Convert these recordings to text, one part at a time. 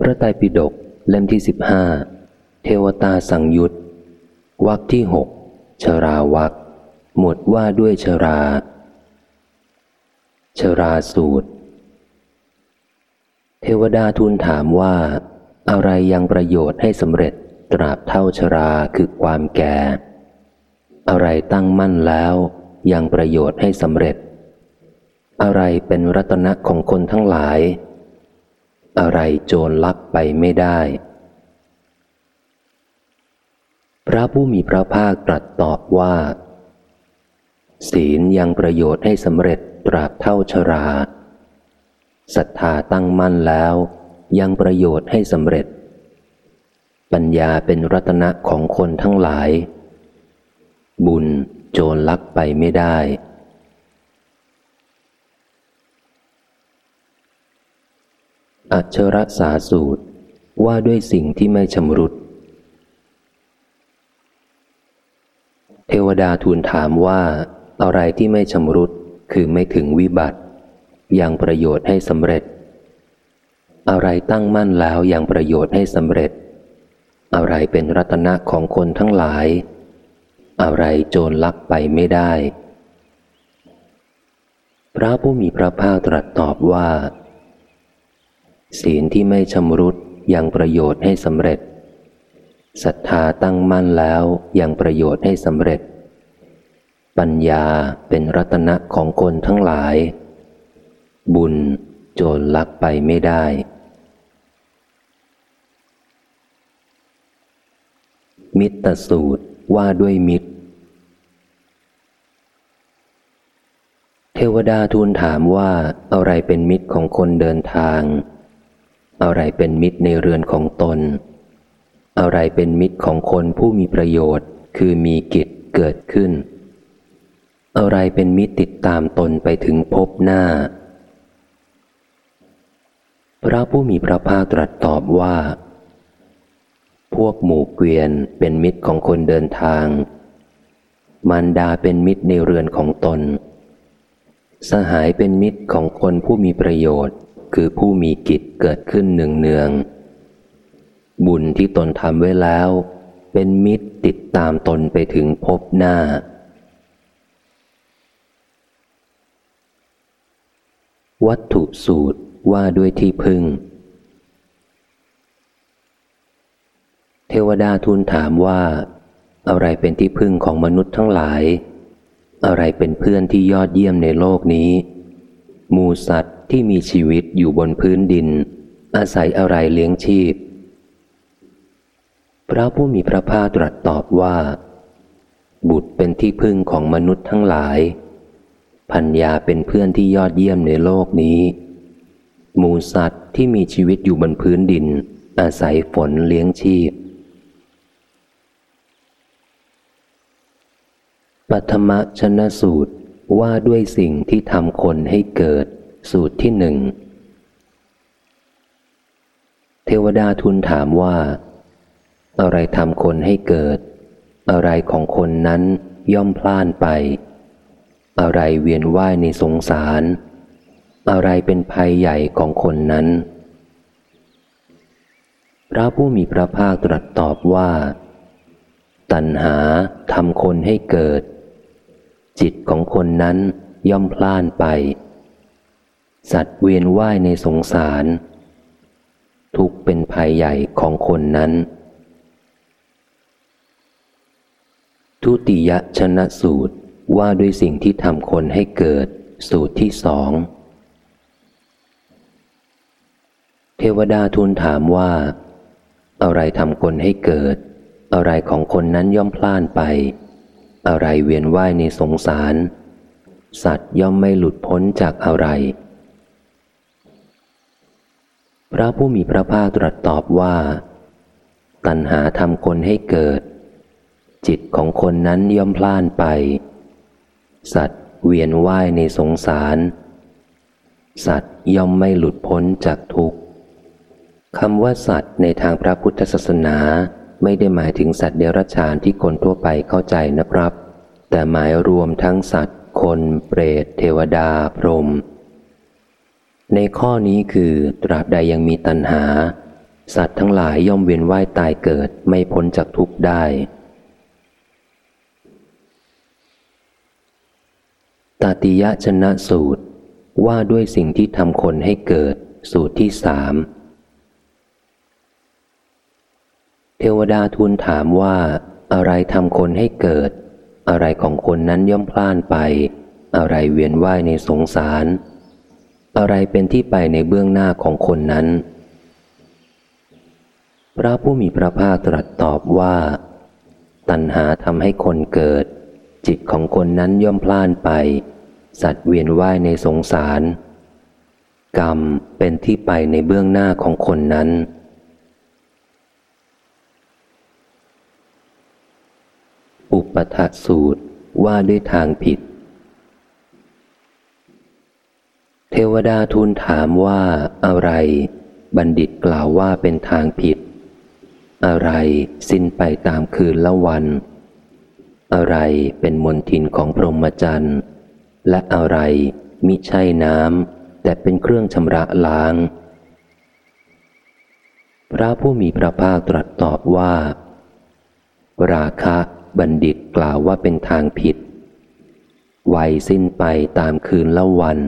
พระไตรปิฎกเล่มที่สิบห้าเทวตาสังยุตวักที่หกชราวักหมวดว่าด้วยชรา ชราสูตร เทวดาทูลถามว่า อะไรยังประโยชน์ให้สำเร็จตราบเท่าชราคือความแก่ อะไรตั้งมั่นแล้วยังประโยชน์ให้สำเร็จ อะไรเป็นรัตนะของคนทั้งหลาย อะไรโจรลักไปไม่ได้ พระผู้มีพระภาคตรัสตอบว่า ศีลยังประโยชน์ให้สำเร็จตราบเท่าชราศรัทธาตั้งมั่นแล้ว ยังประโยชน์ให้สำเร็จ ปัญญาเป็นรัตนะของคนทั้งหลาย บุญโจรลักไปไม่ได้ อัจฉรสาสูตรว่าด้วยสิ่งที่ไม่ชำรุด เทวดาทูลถามว่า อะไรที่ไม่ชำรุดคือไม่ถึงวิบัติ อยังประโยชน์ให้สำเร็จ อะไรตั้งมั่นแล้วอยังประโยชน์ให้สำเร็จ อะไรเป็นรัตนะของคนทั้งหลาย อะไรโจรลักไปไม่ได้ พระผู้มีพระภาคตรัสตอบว่า ศีลที่ไม่ชำรุดยังประโยชน์ให้สำเร็จศรัทธาตั้งมั่นแล้วยังประโยชน์ให้สำเร็จ ปัญญาเป็นรัตนะของคนทั้งหลาย บุญโจรลักไปไม่ได้ มิตรสูตรว่าด้วยมิตร เทวดาทูลถามว่าอะไรเป็นมิตรของคนเดินทาง อะไรเป็นมิตรในเรือนของตน อะไรเป็นมิตรของคนผู้มีประโยชน์ คือมีกิจเกิดขึ้น อะไรเป็นมิตรติดตามตนไปถึงพบหน้า พระผู้มีพระภาคตรัสตอบว่า พวกหมู่เกวียนเป็นมิตรของคนเดินทางมารดาเป็นมิตรในเรือนของตน สหายเป็นมิตรของคนผู้มีประโยชน์ คือผู้มีกิจเกิดขึ้นเนืองเนือง บุญที่ตนทำไว้แล้ว เป็นมิตรติดตามตนไปถึงพบหน้า วัตถุสูตรว่าด้วยที่พึ่ง เทวดาทูลถามว่า อะไรเป็นที่พึ่งของมนุษย์ทั้งหลาย อะไรเป็นเพื่อนที่ยอดเยี่ยมในโลกนี้ มูสัตว ที่มีชีวิตอยู่บนพื้นดิน อาศัยอะไรเลี้ยงชีพ พระผู้มีพระภาคตรัสตอบว่า บุตรเป็นที่พึ่งของมนุษย์ทั้งหลาย พัญญาเป็นเพื่อนที่ยอดเยี่ยมในโลกนี้ หมูสัตว์ที่มีชีวิตอยู่บนพื้นดิน อาศัยฝนเลี้ยงชีพปัทมชนะสูตรว่าด้วยสิ่งที่ทำคนให้เกิด สูตรที่หนึ่งเทวดาทูลถามว่า อะไรทำคนให้เกิด อะไรของคนนั้นย่อมพล่านไป อะไรเวียนว่ายในสงสาร อะไรเป็นภัยใหญ่ของคนนั้น พระผู้มีพระภาคตรัสตอบว่า ตัณหาทำคนให้เกิด จิตของคนนั้นย่อมพล่านไป สัตว์เวียนว่ายในสงสาร ทุกเป็นภัยใหญ่ของคนนั้น ทุติยชนะสูตรว่าด้วยสิ่งที่ทำคนให้เกิด สูตรที่สอง เทวดาทูลถามว่า อะไรทำคนให้เกิด อะไรของคนนั้นย่อมพล่านไป อะไรเวียนว่ายในสงสาร สัตว์ย่อมไม่หลุดพ้นจากอะไร พระผู้มีพระภาคตรัสตอบว่า ตัณหาทำคนให้เกิด จิตของคนนั้นย่อมพล่านไป สัตว์เวียนว่ายในสงสาร สัตว์ย่อมไม่หลุดพ้นจากทุกข์คำว่าสัตว์ในทางพระพุทธศาสนาไม่ได้หมายถึงสัตว์เดรัจฉานที่คนทั่วไปเข้าใจนะครับ แต่หมายรวมทั้งสัตว์ คน เปรต เทวดา พรหม ในข้อนี้คือตราบใดยังมีตัณหา สัตว์ทั้งหลายย่อมเวียนว่ายตายเกิดไม่พ้นจากทุกข์ได้ ตาติยะชนะสูตรว่าด้วยสิ่งที่ทำคนให้เกิดสูตรที่สามเทวดาทูลถามว่า อะไรทำคนให้เกิด อะไรของคนนั้นย่อมพล่านไป อะไรเวียนว่ายในสงสาร อะไรเป็นที่ไปในเบื้องหน้าของคนนั้น พระผู้มีพระภาคตรัสตอบว่า ตัณหาทำให้คนเกิด จิตของคนนั้นย่อมพล่านไป สัตว์เวียนว่ายในสงสาร กรรมเป็นที่ไปในเบื้องหน้าของคนนั้น อุปทสูตรว่าด้วยทางผิด เทวดาทูลถามว่าอะไร บัณฑิตกล่าวว่าเป็นทางผิด อะไรสิ้นไปตามคืนละวัน อะไรเป็นมนทินของพรหมจรรย์ และอะไรมิใช่น้ำแต่เป็นเครื่องชำระล้าง พระผู้มีพระภาคตรัสตอบว่า ราคะบัณฑิตกล่าวว่าเป็นทางผิด วัยสิ้นไปตามคืนละวัน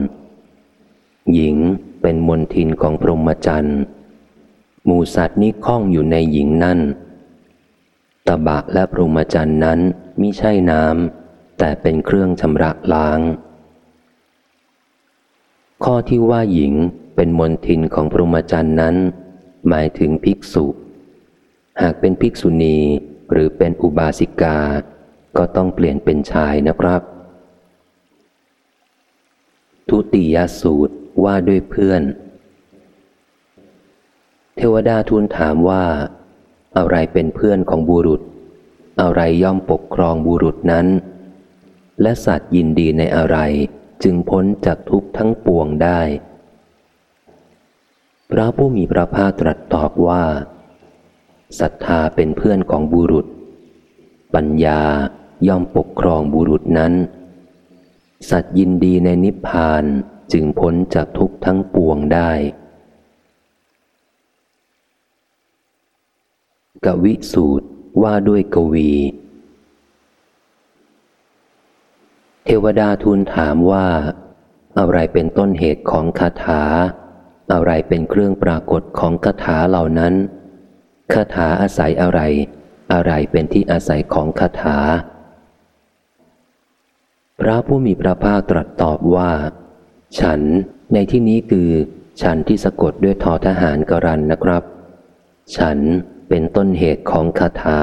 หญิงเป็นมนทินของพรหมจรรย์หมูสัตว์นี้คล้องอยู่ในหญิงนั่น ตบะและพรหมจรรย์นั้นมิใช่น้ำแต่เป็นเครื่องชำระล้าง ข้อที่ว่าหญิงเป็นมนทินของพรหมจรรย์นั้น หมายถึงภิกษุ หากเป็นภิกษุณีหรือเป็นอุบาสิกา ก็ต้องเปลี่ยนเป็นชายนะครับ ทุติยสูตร ว่าด้วยเพื่อน เทวดาทูลถามว่า อะไรเป็นเพื่อนของบุรุษ อะไรย่อมปกครองบุรุษนั้น และสัตว์ยินดีในอะไรจึงพ้นจากทุกทั้งปวงได้ พระผู้มีพระภาคตรัสตอบว่าศรัทธาเป็นเพื่อนของบุรุษ ปัญญาย่อมปกครองบุรุษนั้น สัตยินดีในนิพพาน จึงพ้นจากทุกทั้งปวงได้กวิสูตรว่าด้วยกวี เทวดาทูลถามว่า อะไรเป็นต้นเหตุของคาถา อะไรเป็นเครื่องปรากฏของคาถาเหล่านั้นคาถาอาศัยอะไร อะไรเป็นที่อาศัยของคาถา พระผู้มีพระภาคตรัสตอบว่า ฉันในที่นี้คือฉันที่สะกดด้วยทอทหารกรันนะครับ ฉันเป็นต้นเหตุของคาถา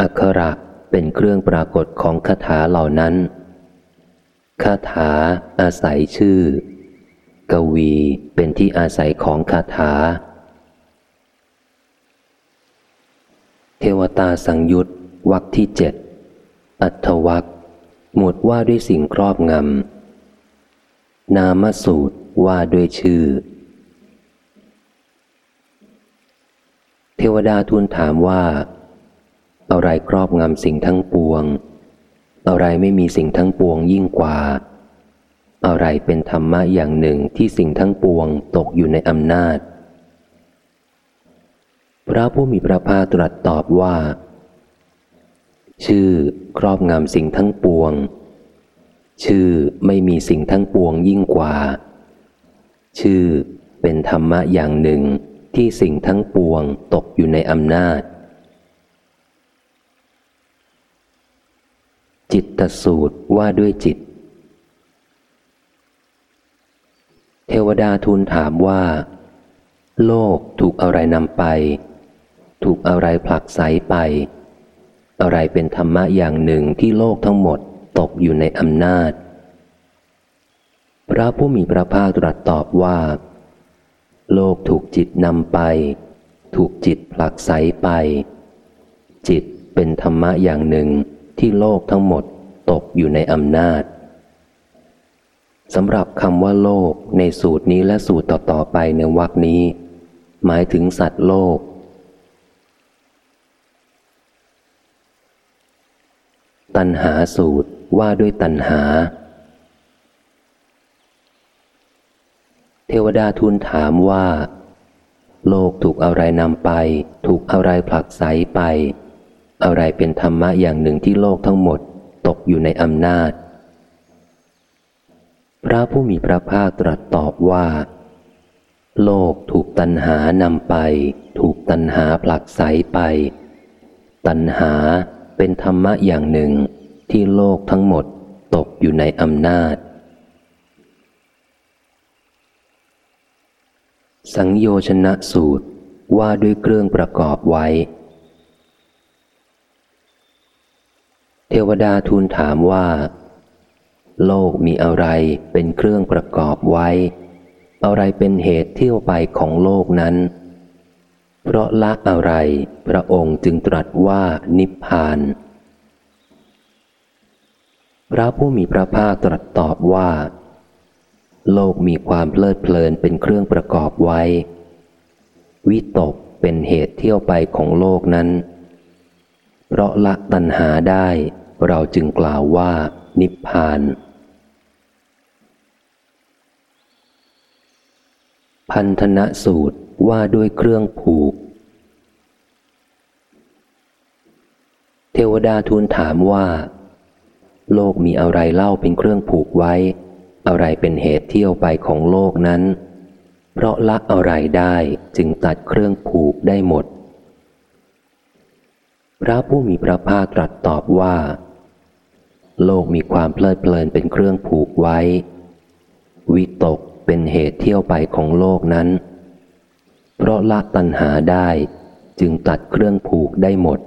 อักขระเป็นเครื่องปรากฏของคาถาเหล่านั้น คาถาอาศัยชื่อ กวีเป็นที่อาศัยของคาถา เทวตาสังยุตวักที่เจ็ดอัทวักหมวดว่าด้วยสิ่งครอบงำ นามสูตรว่าด้วยชื่อ เทวดาทูลถามว่า อะไรครอบงำสิ่งทั้งปวง อะไรไม่มีสิ่งทั้งปวงยิ่งกว่า อะไรเป็นธรรมะอย่างหนึ่งที่สิ่งทั้งปวงตกอยู่ในอำนาจ พระผู้มีพระภาคตรัสตอบว่า ชื่อครอบงำสิ่งทั้งปวง ชื่อไม่มีสิ่งทั้งปวงยิ่งกว่า ชื่อเป็นธรรมะอย่างหนึ่งที่สิ่งทั้งปวงตกอยู่ในอำนาจ จิตตสูตรว่าด้วยจิต เทวดาทูลถามว่า โลกถูกอะไรนำไป ถูกอะไรผลักไสไป อะไรเป็นธรรมะอย่างหนึ่งที่โลกทั้งหมด ตกอยู่ในอำนาจ พระผู้มีพระภาคตรัสตอบว่า โลกถูกจิตนำไป ถูกจิตผลักไสไป จิตเป็นธรรมะอย่างหนึ่งที่โลกทั้งหมดตกอยู่ในอำนาจสำหรับคำว่าโลกในสูตรนี้และสูตรต่อๆไปในวรรคนี้ หมายถึงสัตว์โลก ตัณหาสูตรว่าด้วยตัณหา เทวดาทูลถามว่า โลกถูกอะไรนำไป ถูกอะไรผลักไสไป อะไรเป็นธรรมะอย่างหนึ่งที่โลกทั้งหมดตกอยู่ในอำนาจ พระผู้มีพระภาคตรัสตอบว่า โลกถูกตัณหานำไป ถูกตัณหาผลักไสไป ตัณหา เป็นธรรมะอย่างหนึ่งที่โลกทั้งหมดตกอยู่ในอำนาจ สังโยชนะสูตรว่าด้วยเครื่องประกอบไว้ เทวดาทูลถามว่า โลกมีอะไรเป็นเครื่องประกอบไว้ อะไรเป็นเหตุเที่ยวไปของโลกนั้น เพราะละอะไร พระองค์จึงตรัสว่านิพพาน พระผู้มีพระภาคตรัสตอบว่า โลกมีความเพลิดเพลินเป็นเครื่องประกอบไว้ วิตกเป็นเหตุเที่ยวไปของโลกนั้น เพราะละตัณหาได้ เราจึงกล่าวว่านิพพานพันธนะสูตรว่าด้วยเครื่องผูก เทวดาทูลถามว่า โลกมีอะไรเล่าเป็นเครื่องผูกไว้ อะไรเป็นเหตุเที่ยวไปของโลกนั้น เพราะละอะไรได้จึงตัดเครื่องผูกได้หมด พระผู้มีพระภาคตรัสตอบว่า โลกมีความเพลิดเพลินเป็นเครื่องผูกไว้ วิตกเป็นเหตุเที่ยวไปของโลกนั้น เพราะละตัณหาได้จึงตัดเครื่องผูกได้หมด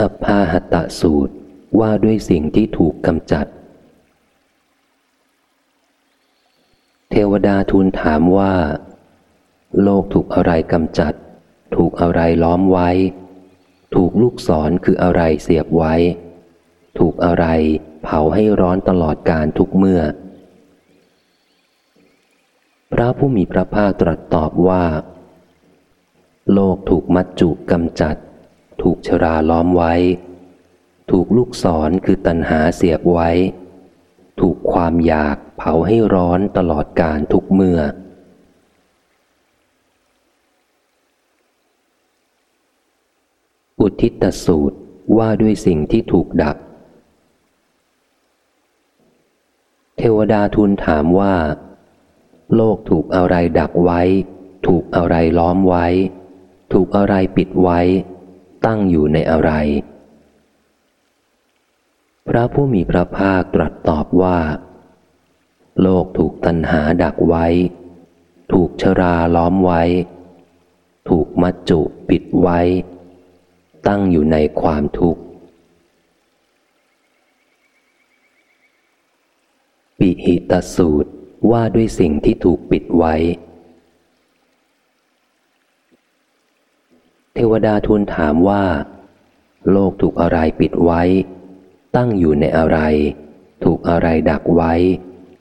อภาหตะสูตรว่าด้วยสิ่งที่ถูกกำจัด เทวดาทูลถามว่า โลกถูกอะไรกำจัด ถูกอะไรล้อมไว้ ถูกลูกศรคืออะไรเสียบไว้ ถูกอะไรเผาให้ร้อนตลอดการทุกเมื่อ พระผู้มีพระภาคตรัสตอบว่า โลกถูกมัจจุกำจัด ถูกชราล้อมไว้ ถูกลูกศรคือตัณหาเสียบไว้ ถูกความอยากเผาให้ร้อนตลอดการทุกเมื่อ อุทิตสูตรว่าด้วยสิ่งที่ถูกดับ เทวดาทูลถามว่า โลกถูกอะไรดักไว้ ถูกอะไรล้อมไว้ ถูกอะไรปิดไว้ ตั้งอยู่ในอะไร พระผู้มีพระภาคตรัสตอบว่า โลกถูกตัณหาดักไว้ ถูกชราล้อมไว้ ถูกมัจจุปิดไว้ ตั้งอยู่ในความทุกข์ ปิหิตสูตรว่าด้วยสิ่งที่ถูกปิดไว้ ทวดาทูลถามว่า โลกถูกอะไรปิดไว้ ตั้งอยู่ในอะไร ถูกอะไรดักไว้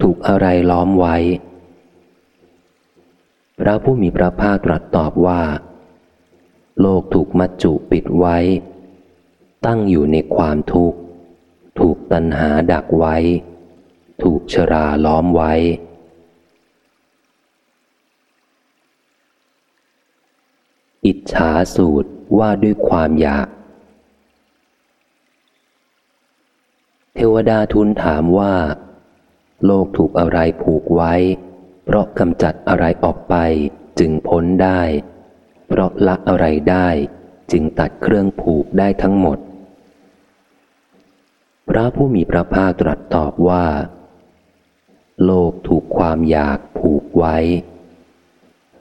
ถูกอะไรล้อมไว้ พระผู้มีพระภาคตรัสตอบว่า โลกถูกมัจจุปิดไว้ ตั้งอยู่ในความทุกข์ ถูกตัณหาดักไว้ ถูกชราล้อมไว้ อิจฉาสูตรว่าด้วยความอยาก เทวดาทูลถามว่า โลกถูกอะไรผูกไว้ เพราะกำจัดอะไรออกไปจึงพ้นได้ เพราะละอะไรได้ จึงตัดเครื่องผูกได้ทั้งหมด พระผู้มีพระภาคตรัสตอบว่า โลกถูกความอยากผูกไว้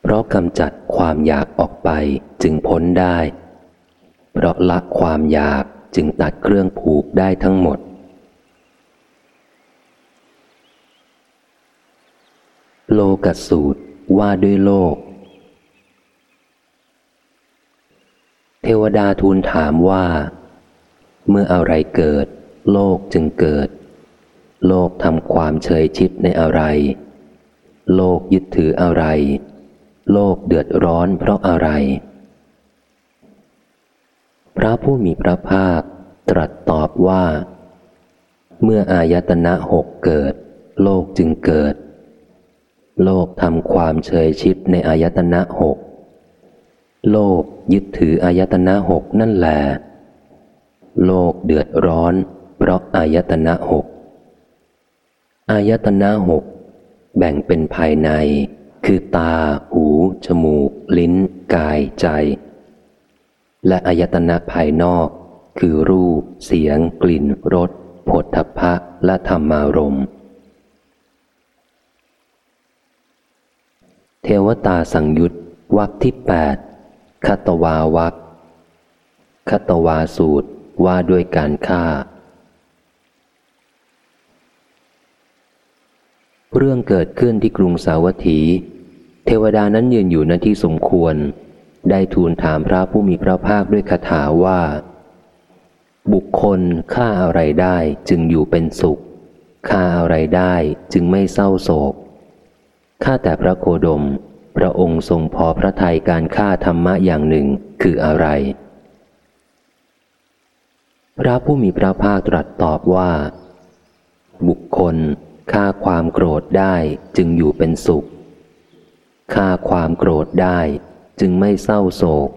เพราะกำจัดความอยากออกไปจึงพ้นได้ เพราะละความอยากจึงตัดเครื่องผูกได้ทั้งหมด โลกสูตรว่าด้วยโลก เทวดาทูลถามว่า เมื่ออะไรเกิด โลกจึงเกิด โลกทำความเฉยชิดในอะไร โลกยึดถืออะไร โลกเดือดร้อนเพราะอะไร พระผู้มีพระภาคตรัสตอบว่า เมื่ออายตนะหกเกิด โลกจึงเกิด โลกทำความเฉยชิดในอายตนะหก โลกยึดถืออายตนะหกนั่นแหละโลกเดือดร้อนเพราะอายตนะหกอายตนะหกแบ่งเป็นภายใน คือตา หู จมูก ลิ้น กาย ใจ และอายตนะภายนอก คือรูป เสียง กลิ่น รสผลทพะ และธรรมารมณ์เทวตาสังยุตวักที่แปดคตวาวักคตวาสูตรว่าด้วยการฆ่า เรื่องเกิดขึ้นที่กรุงสาวัตถี เทวดานั้นยืนอยู่ณที่สมควร ได้ทูลถามพระผู้มีพระภาคด้วยคาถาว่า บุคคลฆ่าอะไรได้จึงอยู่เป็นสุขฆ่าอะไรได้จึงไม่เศร้าโศกข้าแต่พระโคดม พระองค์ทรงพอพระทัยการฆ่าธรรมะอย่างหนึ่งคืออะไร พระผู้มีพระภาคตรัสตอบว่า บุคคลฆ่าความโกรธได้จึงอยู่เป็นสุข ฆ่าความโกรธได้จึงไม่เศร้าโศก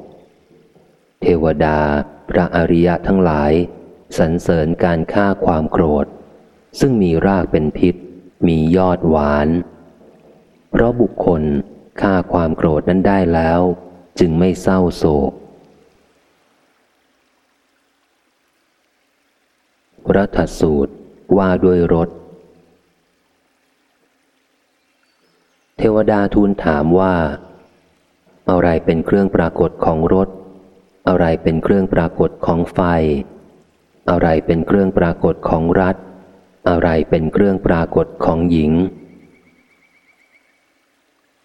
เทวดา พระอริยะทั้งหลายสรรเสริญการฆ่าความโกรธ ซึ่งมีรากเป็นพิษ มียอดหวาน เพราะบุคคลฆ่าความโกรธนั้นได้แล้ว จึงไม่เศร้าโศกรัฐสูตรว่าด้วยรถ เทวดาทูลถามว่า อะไรเป็นเครื่องปรากฏของรถ อะไรเป็นเครื่องปรากฏของไฟ อะไรเป็นเครื่องปรากฏของรัฐ อะไรเป็นเครื่องปรากฏของหญิง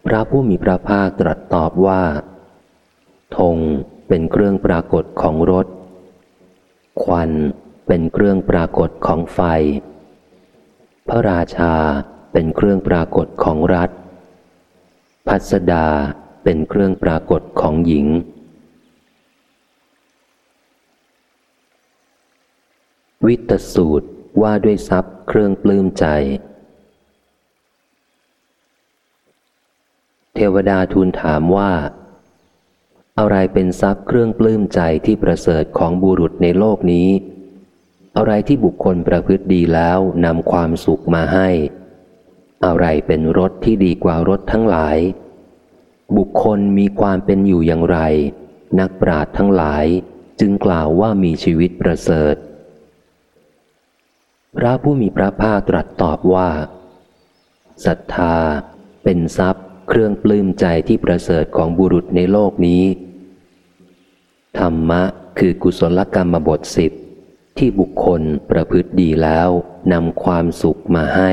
พระผู้มีพระภาคตรัสตอบว่าธงเป็นเครื่องปรากฏของรถ ควันเป็นเครื่องปรากฏของไฟ พระราชาเป็นเครื่องปรากฏของรัฐ พัสดาเป็นเครื่องปรากฏของหญิง วิตสูตรว่าด้วยทรัพย์เครื่องปลื้มใจ เทวดาทูลถามว่า อะไรเป็นทรัพย์เครื่องปลื้มใจที่ประเสริฐของบุรุษในโลกนี้ อะไรที่บุคคลประพฤติดีแล้วนำความสุขมาให้ อะไรเป็นรถที่ดีกว่ารถทั้งหลาย บุคคลมีความเป็นอยู่อย่างไร นักปราชญ์ทั้งหลายจึงกล่าวว่ามีชีวิตประเสริฐ พระผู้มีพระภาคตรัสตอบว่าศรัทธา เป็นทรัพย์ เครื่องปลื้มใจที่ประเสริฐของบุรุษในโลกนี้ ธรรมะคือกุศลกรรมบทสิบที่บุคคลประพฤติดีแล้วนำความสุขมาให้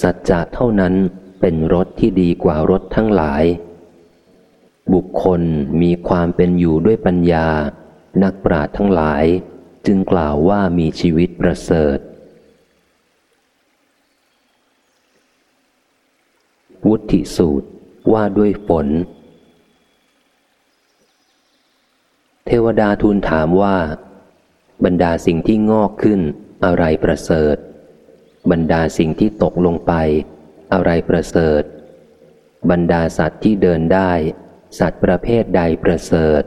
สัจจะเท่านั้นเป็นรถที่ดีกว่ารถทั้งหลาย บุคคลมีความเป็นอยู่ด้วยปัญญา นักปราชญ์ทั้งหลาย จึงกล่าวว่ามีชีวิตประเสริฐ วุฒิสูตรว่าด้วยฝน เทวดาทูลถามว่า บรรดาสิ่งที่งอกขึ้นอะไรประเสริฐ บรรดาสิ่งที่ตกลงไป อะไรประเสริฐ บรรดาสัตว์ที่เดินได้ สัตว์ประเภทใดประเสริฐ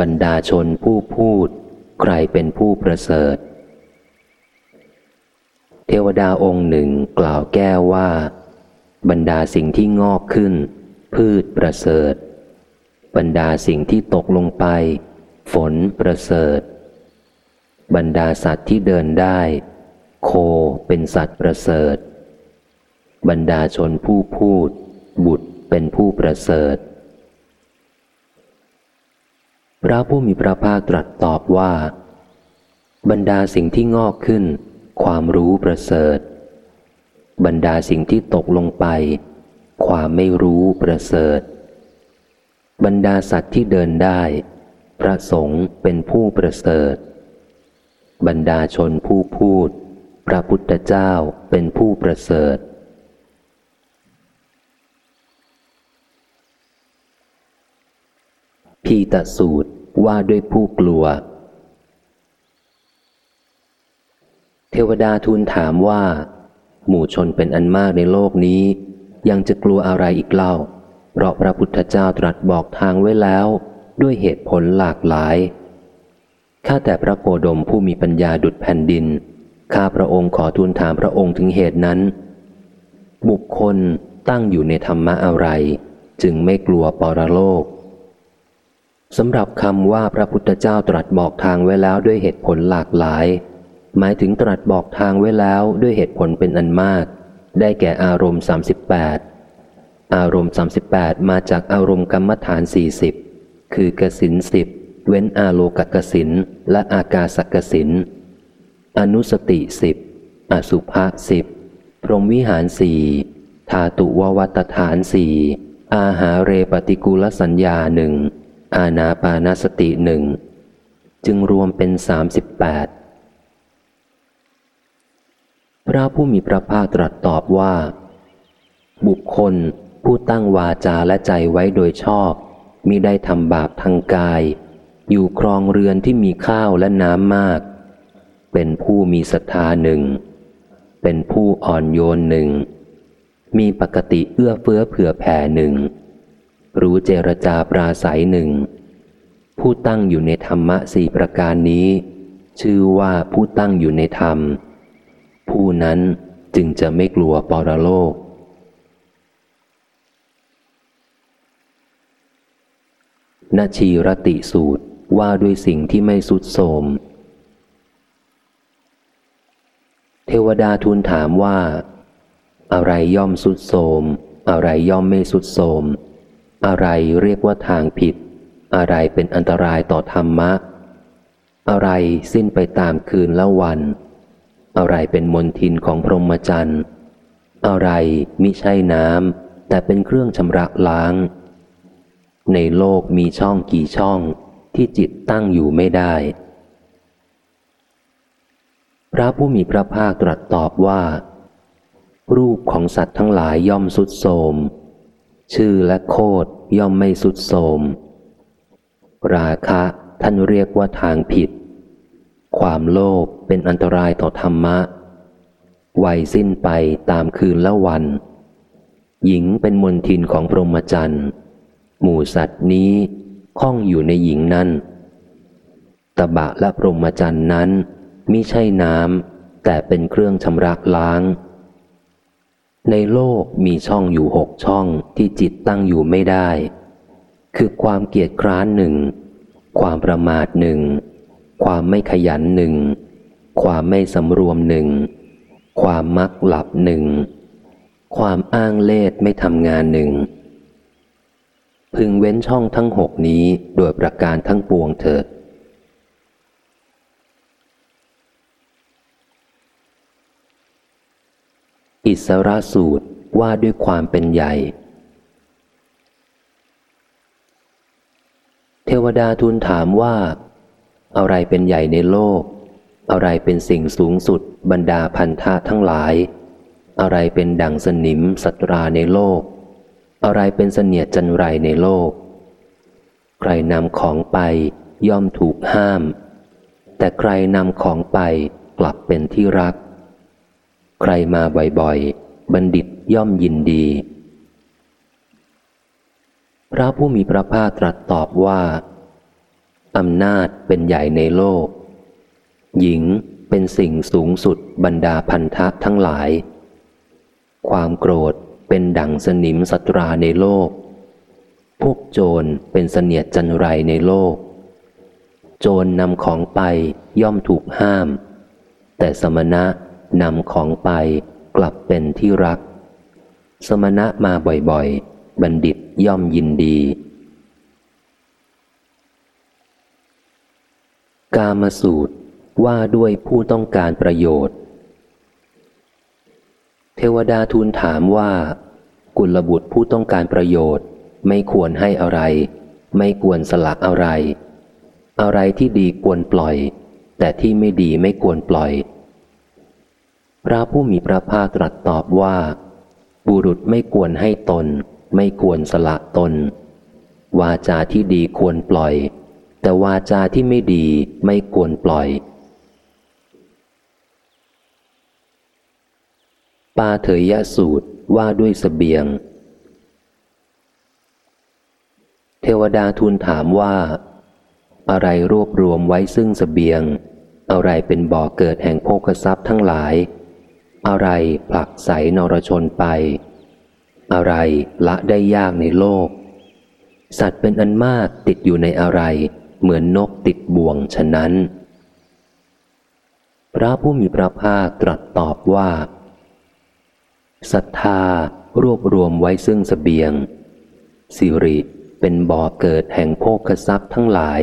บรรดาชนผู้พูด ใครเป็นผู้ประเสริฐ เทวดาองค์หนึ่งกล่าวแก้ว่า บรรดาสิ่งที่งอกขึ้น พืชประเสริฐ บรรดาสิ่งที่ตกลงไป ฝนประเสริฐ บรรดาสัตว์ที่เดินได้ โคเป็นสัตว์ประเสริฐ บรรดาชนผู้พูด บุตรเป็นผู้ประเสริฐ พระผู้มีพระภาคตรัสตอบว่า บรรดาสิ่งที่งอกขึ้น ความรู้ประเสริฐ บรรดาสิ่งที่ตกลงไป ความไม่รู้ประเสริฐ บรรดาสัตว์ที่เดินได้ พระสงฆ์เป็นผู้ประเสริฐ บรรดาชนผู้พูด พระพุทธเจ้าเป็นผู้ประเสริฐ พีตสูตรว่าด้วยผู้กลัว เทวดาทูลถามว่า หมู่ชนเป็นอันมากในโลกนี้ ยังจะกลัวอะไรอีกเล่า เพราะพระพุทธเจ้าตรัสบอกทางไว้แล้ว ด้วยเหตุผลหลากหลาย ข้าแต่พระโคดมผู้มีปัญญาดุดแผ่นดิน ข้าพระองค์ขอทูลถามพระองค์ถึงเหตุนั้น บุคคลตั้งอยู่ในธรรมะอะไร จึงไม่กลัวปรโลกสำหรับคำว่าพระพุทธเจ้าตรัสบอกทางไว้แล้วด้วยเหตุผลหลากหลาย หมายถึงตรัสบอกทางไว้แล้วด้วยเหตุผลเป็นอันมาก ได้แก่อารมณ์ 38 อารมณ์ 38 มาจากอารมณ์กรรมฐาน 40 คือกสินสิบเว้นอาโลกกสินและอากาศกสิน อนุสติสิบอสุภะสิบพรหมวิหารสี่ธาตุววัตฐานสี่อาหาเรปฏิกูลสัญญาหนึ่งอาณาปานสติหนึ่งจึงรวมเป็นสามสิบแปดพระผู้มีพระภาคตรัสตอบว่า บุคคลผู้ตั้งวาจาและใจไว้โดยชอบมิได้ทำบาปทางกาย อยู่ครองเรือนที่มีข้าวและน้ำมาก เป็นผู้มีศรัทธาหนึ่ง เป็นผู้อ่อนโยนหนึ่ง มีปกติเอื้อเฟื้อเผื่อแผ่หนึ่ง รู้เจรจาปราศัยหนึ่ง ผู้ตั้งอยู่ในธรรมะสี่ประการนี้ ชื่อว่าผู้ตั้งอยู่ในธรรม ผู้นั้นจึงจะไม่กลัวปรโลกนาชีรติสูตรว่าด้วยสิ่งที่ไม่สุดโสม เท วดาทูลถามว่า อะไรย่อมสุดโสม อะไรย่อมไม่สุดโสม อะไรเรียกว่าทางผิด อะไรเป็นอันตรายต่อธรรมะ อะไรสิ้นไปตามคืนและวัน อะไรเป็นมนทินของพรหมจรรย์ อะไรมิใช่น้ำแต่เป็นเครื่องชำระล้าง ในโลกมีช่องกี่ช่องที่จิตตั้งอยู่ไม่ได้ พระผู้มีพระภาคตรัสตอบว่า รูปของสัตว์ทั้งหลายย่อมสุดโทมชื่อและโคดย่อมไม่สุดโทมราคะท่านเรียกว่าทางผิด ความโลภเป็นอันตรายต่อธรรมะวัยสิ้นไปตามคืนละวัน หญิงเป็นมนทินของพรหมจรรย์หมู่สัตว์นี้ข้องอยู่ในหญิงนั้นตบะและพรหมจรรย์นั้น มิใช่น้ำแต่เป็นเครื่องชำระล้าง ในโลกมีช่องอยู่หกช่องที่จิตตั้งอยู่ไม่ได้ คือความเกียจคร้านหนึ่ง ความประมาทหนึ่ง ความไม่ขยันหนึ่ง ความไม่สำรวมหนึ่ง ความมักหลับหนึ่ง ความอ้างเล่ไม่ทำงานหนึ่งพึงเว้นช่องทั้งหกนี้โดยประการทั้งปวงเถิด อิสระสูตรว่าด้วยความเป็นใหญ่ เทวดาทูลถามว่า อะไรเป็นใหญ่ในโลก อะไรเป็นสิ่งสูงสุดบรรดาพันธะทั้งหลาย อะไรเป็นดั่งสนิมสัตราในโลก อะไรเป็นเสนียดจันไรในโลก ใครนำของไปย่อมถูกห้าม แต่ใครนำของไปกลับเป็นที่รัก ใครมาบ่อยๆ บัณฑิตย่อมยินดี พระผู้มีพระภาคตรัสตอบว่าอำนาจเป็นใหญ่ในโลก หญิงเป็นสิ่งสูงสุดบรรดาพันธะทั้งหลาย ความโกรธเป็นดั่งสนิมสัตราในโลก พวกโจรเป็นเสนียดจันไรในโลก โจรนำของไปย่อมถูกห้าม แต่สมณะ นำของไปกลับเป็นที่รัก สมณะมาบ่อยๆ บัณฑิตย่อมยินดี กามสูตรว่าด้วยผู้ต้องการประโยชน์ เทวดาทูลถามว่า กุลบุตรผู้ต้องการประโยชน์ ไม่ควรให้อะไร ไม่ควรสละอะไร อะไรที่ดีควรปล่อย แต่ที่ไม่ดีไม่ควรปล่อย พระผู้มีพระภาคตรัสตอบว่า บุรุษไม่ควรให้ตน ไม่ควรสละตน วาจาที่ดีควรปล่อย แต่วาจาที่ไม่ดีไม่ควรปล่อย ปาเถยยสูตรว่าด้วยสเสบียง เทวดาทูลถามว่า อะไรรวบรวมไว้ซึ่งสเสบียง อะไรเป็นบ่อเกิดแห่งโภคทรัพย์ทั้งหลาย อะไรผลักใสนรชนไป อะไรละได้ยากในโลก สัตว์เป็นอันมากติดอยู่ในอะไร เหมือนนกติดบ่วงฉะนั้น พระผู้มีพระภาคตรัสตอบว่าศรัทธารวบรวมไว้ซึ่งสเสบียง สิริเป็นบ่อเกิดแห่งโภคทรัพย์ทั้งหลาย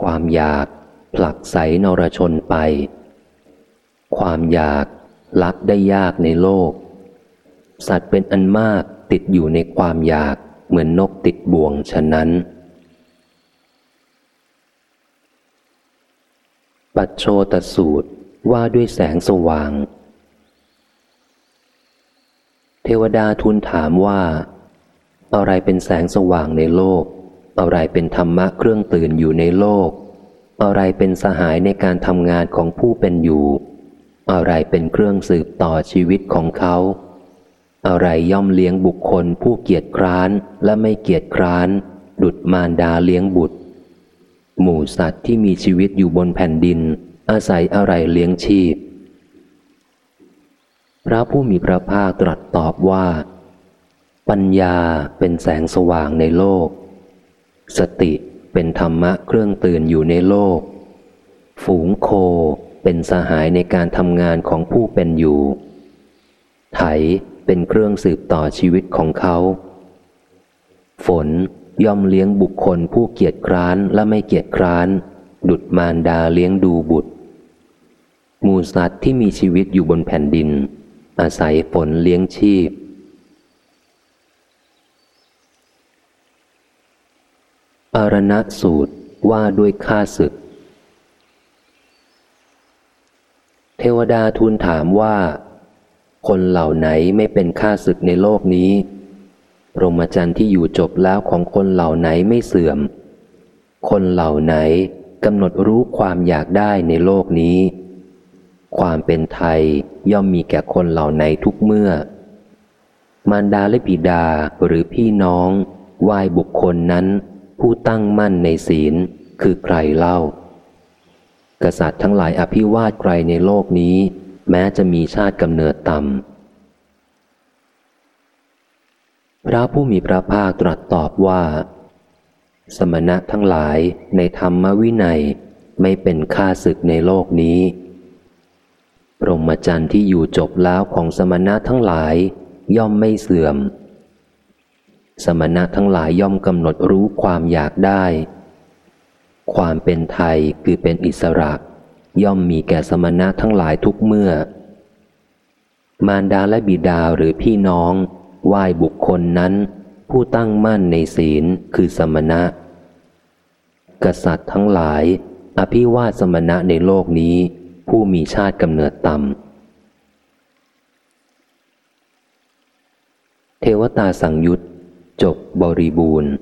ความอยากผลักใสนรชนไป ความอยาก ลักได้ยากในโลก สัตว์เป็นอันมากติดอยู่ในความอยากเหมือนนกติดบ่วงฉะนั้น ปัจโชตสูตรว่าด้วยแสงสว่าง เทวดาทูลถามว่า อะไรเป็นแสงสว่างในโลก อะไรเป็นธรรมะเครื่องตื่นอยู่ในโลก อะไรเป็นสหายในการทำงานของผู้เป็นอยู่ อะไรเป็นเครื่องสืบต่อชีวิตของเขา อะไรย่อมเลี้ยงบุคคลผู้เกียจคร้านและไม่เกียจคร้าน ดุดมารดาเลี้ยงบุตร หมู่สัตว์ที่มีชีวิตอยู่บนแผ่นดิน อาศัยอะไรเลี้ยงชีพ พระผู้มีพระภาคตรัสตอบว่า ปัญญาเป็นแสงสว่างในโลก สติเป็นธรรมะเครื่องตื่นอยู่ในโลก ฝูงโค เป็นสหายในการทำงานของผู้เป็นอยู่ ไถเป็นเครื่องสืบต่อชีวิตของเขา ฝนย่อมเลี้ยงบุคคลผู้เกียจคร้านและไม่เกียจคร้าน ดุดมารดาเลี้ยงดูบุตร มูสัตว์ที่มีชีวิตอยู่บนแผ่นดิน อาศัยฝนเลี้ยงชีพปารณะสูตรว่าด้วยข้าศึก เทวดาทูลถามว่า คนเหล่าไหนไม่เป็นข้าศึกในโลกนี้พรหมจรรย์ที่อยู่จบแล้วของคนเหล่าไหนไม่เสื่อม คนเหล่าไหนกำหนดรู้ความอยากได้ในโลกนี้ ความเป็นไทยย่อมมีแก่คนเหล่าไหนทุกเมื่อ มารดาและบิดาหรือพี่น้องไหวบุคคลนั้น ผู้ตั้งมั่นในศีลคือใครเล่า กษัตริย์ทั้งหลายอภิวาทใครในโลกนี้ แม้จะมีชาติกำเนิดต่ำ พระผู้มีพระภาคตรัสตอบว่า สมณะทั้งหลายในธรรมวินัยไม่เป็นข้าศึกในโลกนี้พรหมจรรย์ที่อยู่จบแล้วของสมณะทั้งหลายย่อมไม่เสื่อม สมณะทั้งหลายย่อมกำหนดรู้ความอยากได้ ความเป็นไทยคือเป็นอิสระ ย่อมมีแก่สมณะทั้งหลายทุกเมื่อ มารดาและบิดาหรือพี่น้องไหว้บุคคลนั้น ผู้ตั้งมั่นในศีลคือสมณะ กษัตริย์ทั้งหลาย อภิวาสมณะในโลกนี้ ผู้มีชาติกำเนิดต่ำเทวตาสังยุตจบบริบูรณ์